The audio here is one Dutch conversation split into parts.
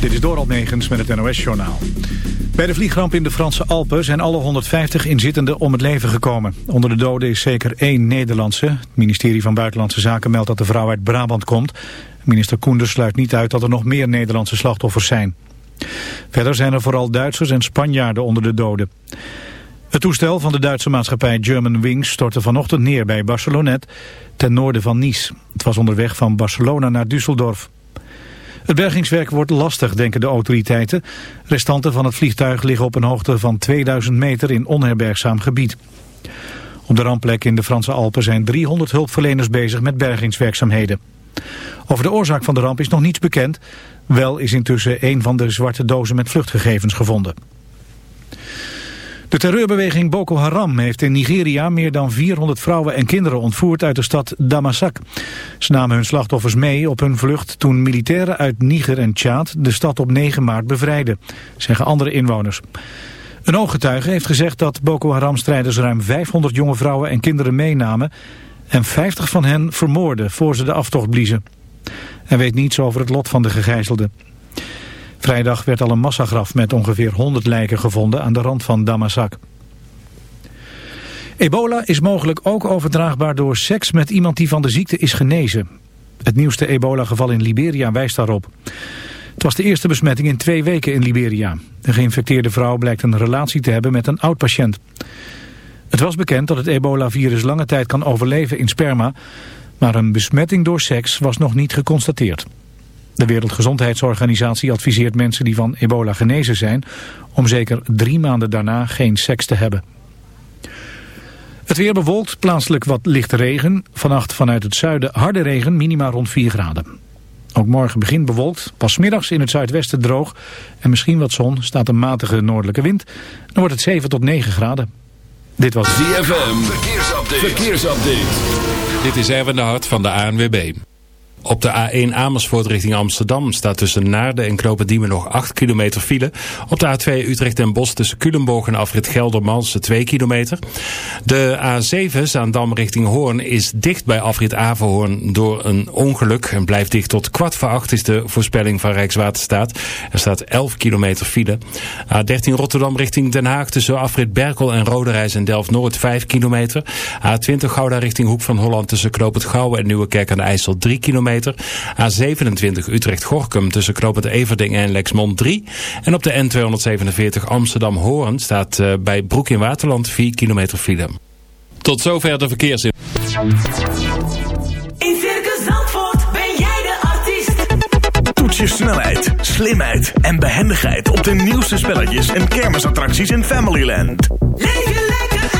Dit is Dorald Negens met het NOS-journaal. Bij de vliegramp in de Franse Alpen zijn alle 150 inzittenden om het leven gekomen. Onder de doden is zeker één Nederlandse. Het ministerie van Buitenlandse Zaken meldt dat de vrouw uit Brabant komt. Minister Koenders sluit niet uit dat er nog meer Nederlandse slachtoffers zijn. Verder zijn er vooral Duitsers en Spanjaarden onder de doden. Het toestel van de Duitse maatschappij German Wings stortte vanochtend neer bij Barcelonet ten noorden van Nice. Het was onderweg van Barcelona naar Düsseldorf. Het bergingswerk wordt lastig, denken de autoriteiten. Restanten van het vliegtuig liggen op een hoogte van 2000 meter in onherbergzaam gebied. Op de rampplek in de Franse Alpen zijn 300 hulpverleners bezig met bergingswerkzaamheden. Over de oorzaak van de ramp is nog niets bekend. Wel is intussen een van de zwarte dozen met vluchtgegevens gevonden. De terreurbeweging Boko Haram heeft in Nigeria meer dan 400 vrouwen en kinderen ontvoerd uit de stad Damasak. Ze namen hun slachtoffers mee op hun vlucht toen militairen uit Niger en Tjaad de stad op 9 maart bevrijden, zeggen andere inwoners. Een ooggetuige heeft gezegd dat Boko Haram-strijders ruim 500 jonge vrouwen en kinderen meenamen en 50 van hen vermoorden voor ze de aftocht bliezen. Hij weet niets over het lot van de gegijzelden. Vrijdag werd al een massagraf met ongeveer 100 lijken gevonden aan de rand van Damasak. Ebola is mogelijk ook overdraagbaar door seks met iemand die van de ziekte is genezen. Het nieuwste ebola-geval in Liberia wijst daarop. Het was de eerste besmetting in twee weken in Liberia. De geïnfecteerde vrouw blijkt een relatie te hebben met een oud-patiënt. Het was bekend dat het ebola-virus lange tijd kan overleven in sperma... maar een besmetting door seks was nog niet geconstateerd. De Wereldgezondheidsorganisatie adviseert mensen die van ebola genezen zijn... om zeker drie maanden daarna geen seks te hebben. Het weer bewolkt, plaatselijk wat lichte regen. Vannacht vanuit het zuiden harde regen, minima rond 4 graden. Ook morgen begint bewolkt, pas middags in het zuidwesten droog... en misschien wat zon, staat een matige noordelijke wind. Dan wordt het 7 tot 9 graden. Dit was ZFM, verkeersupdate. verkeersupdate. Dit is Erwin de Hart van de ANWB. Op de A1 Amersfoort richting Amsterdam staat tussen Naarden en Knopendiemen nog 8 kilometer file. Op de A2 Utrecht en Bos tussen Culemborg en Afrit Geldermalsen 2 kilometer. De A7 Zaandam richting Hoorn is dicht bij Afrit Averhoorn door een ongeluk. En blijft dicht tot kwart voor acht is de voorspelling van Rijkswaterstaat. Er staat 11 kilometer file. A13 Rotterdam richting Den Haag tussen Afrit Berkel en Roderijs en Delft-Noord 5 kilometer. A20 Gouda richting Hoek van Holland tussen Knoop het Gouwen en Nieuwekerk aan de IJssel 3 kilometer. A27 Utrecht-Gorkum tussen Knopend Everding en Lexmond 3. En op de N247 Amsterdam-Hoorn staat uh, bij Broek in Waterland 4 kilometer file. Tot zover de verkeersin. In Circus Zandvoort ben jij de artiest. Toets je snelheid, slimheid en behendigheid op de nieuwste spelletjes en kermisattracties in Familyland. Leef je lekker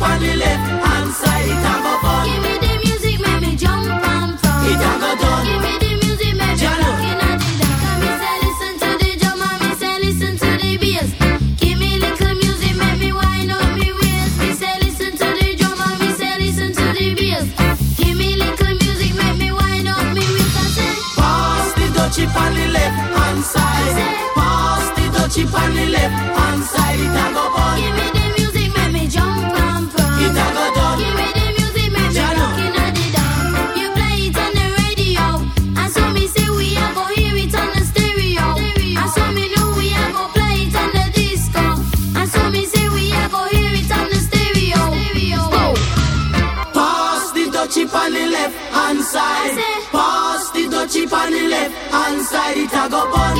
the side. It a go fun.